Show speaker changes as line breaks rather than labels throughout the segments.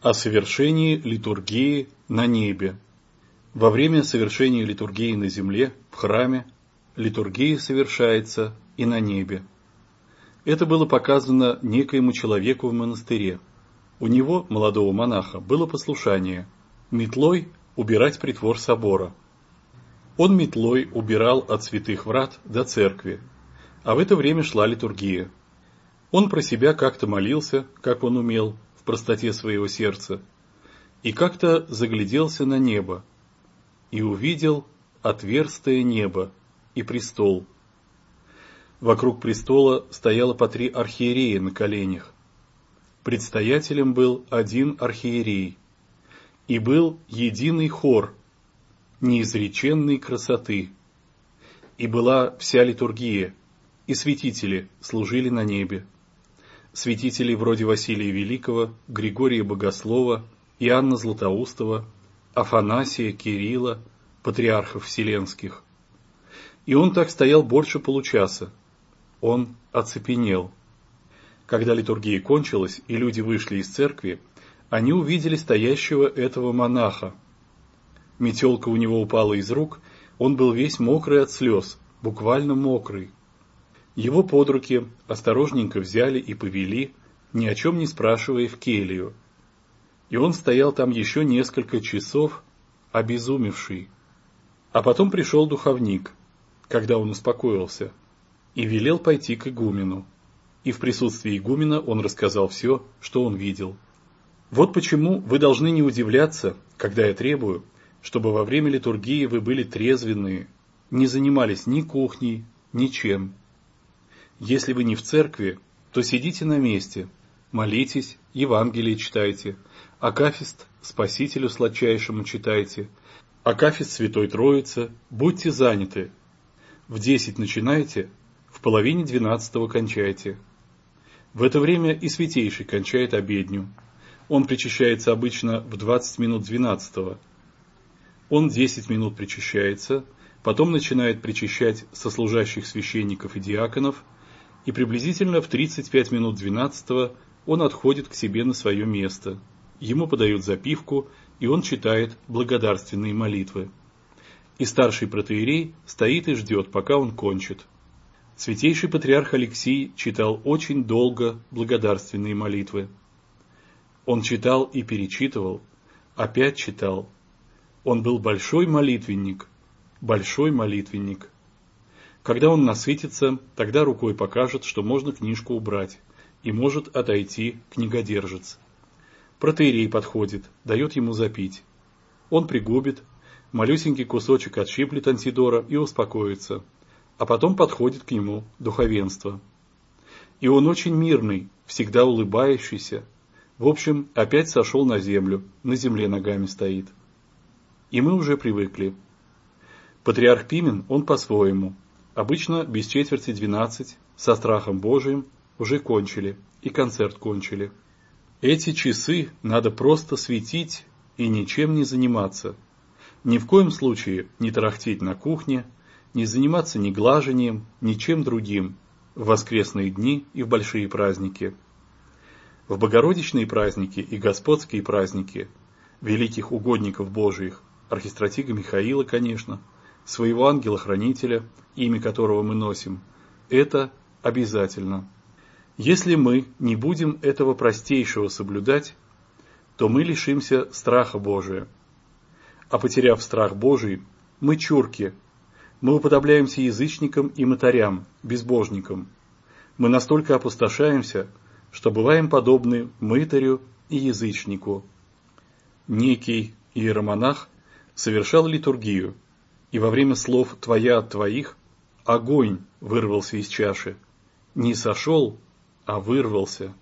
О совершении литургии на небе. Во время совершения литургии на земле, в храме, литургия совершается и на небе. Это было показано некоему человеку в монастыре. У него, молодого монаха, было послушание – метлой убирать притвор собора. Он метлой убирал от святых врат до церкви, а в это время шла литургия. Он про себя как-то молился, как он умел, простоте своего сердца, и как-то загляделся на небо, и увидел отверстое небо и престол. Вокруг престола стояло по три архиерея на коленях. Предстоятелем был один архиерей, и был единый хор неизреченной красоты, и была вся литургия, и святители служили на небе святителей вроде Василия Великого, Григория Богослова, Иоанна Златоустова, Афанасия, Кирилла, патриархов вселенских. И он так стоял больше получаса. Он оцепенел. Когда литургия кончилась, и люди вышли из церкви, они увидели стоящего этого монаха. Метелка у него упала из рук, он был весь мокрый от слез, буквально мокрый. Его под руки осторожненько взяли и повели, ни о чем не спрашивая в келью. И он стоял там еще несколько часов, обезумевший. А потом пришел духовник, когда он успокоился, и велел пойти к игумену. И в присутствии игумена он рассказал все, что он видел. Вот почему вы должны не удивляться, когда я требую, чтобы во время литургии вы были трезвенные, не занимались ни кухней, ничем. Если вы не в церкви, то сидите на месте, молитесь, Евангелие читайте, Акафист Спасителю сладчайшему читайте, Акафист Святой Троицы, будьте заняты. В десять начинайте, в половине двенадцатого кончайте. В это время и Святейший кончает обедню. Он причащается обычно в двадцать минут двенадцатого. Он десять минут причащается, потом начинает причащать сослужащих священников и диаконов – и приблизительно в 35 минут 12 он отходит к себе на свое место. Ему подают запивку, и он читает благодарственные молитвы. И старший протеерей стоит и ждет, пока он кончит. Святейший патриарх Алексий читал очень долго благодарственные молитвы. Он читал и перечитывал, опять читал. Он был большой молитвенник, большой молитвенник. Когда он насытится, тогда рукой покажет, что можно книжку убрать, и может отойти книгодержец. Протеерей подходит, дает ему запить. Он пригубит, малюсенький кусочек отщиплет Антидора и успокоится, а потом подходит к нему духовенство. И он очень мирный, всегда улыбающийся. В общем, опять сошел на землю, на земле ногами стоит. И мы уже привыкли. Патриарх Пимен, он по-своему – Обычно без четверти двенадцать, со страхом Божиим, уже кончили, и концерт кончили. Эти часы надо просто светить и ничем не заниматься. Ни в коем случае не тарахтеть на кухне, не заниматься ни глажением, ни чем другим в воскресные дни и в большие праздники. В богородичные праздники и господские праздники великих угодников Божиих, архистратига Михаила, конечно, своего ангела-хранителя, имя которого мы носим, это обязательно. Если мы не будем этого простейшего соблюдать, то мы лишимся страха Божия. А потеряв страх Божий, мы чурки, мы уподобляемся язычникам и мытарям, безбожникам. Мы настолько опустошаемся, что бываем подобны мытарю и язычнику. Некий иеромонах совершал литургию – и во время слов «твоя от твоих» огонь вырвался из чаши. Не сошел, а вырвался.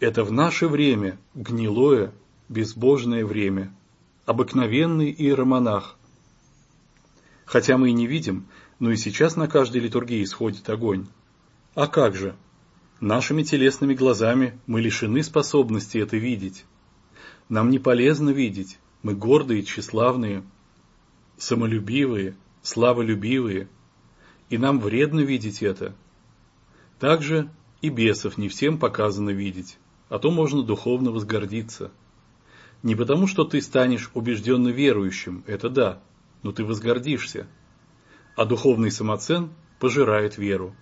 Это в наше время гнилое, безбожное время, обыкновенный иеромонах. Хотя мы и не видим, но и сейчас на каждой литургии исходит огонь. А как же? Нашими телесными глазами мы лишены способности это видеть. Нам не полезно видеть, мы гордые, тщеславные, самолюбивые, славолюбивые, и нам вредно видеть это. Также и бесов не всем показано видеть. а то можно духовно возгордиться. Не потому, что ты станешь убежденно верующим, это да, но ты возгордишься. А духовный самоцен пожирает веру.